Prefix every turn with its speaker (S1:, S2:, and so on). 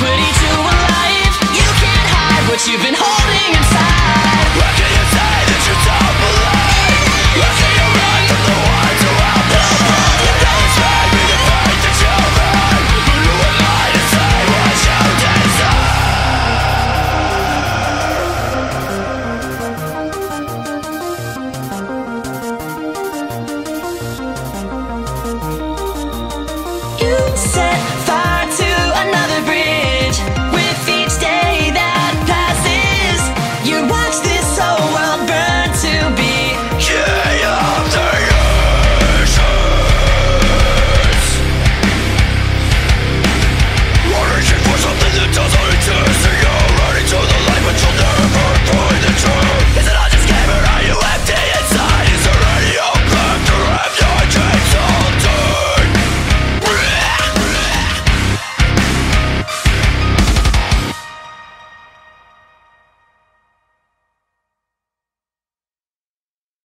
S1: Pretty.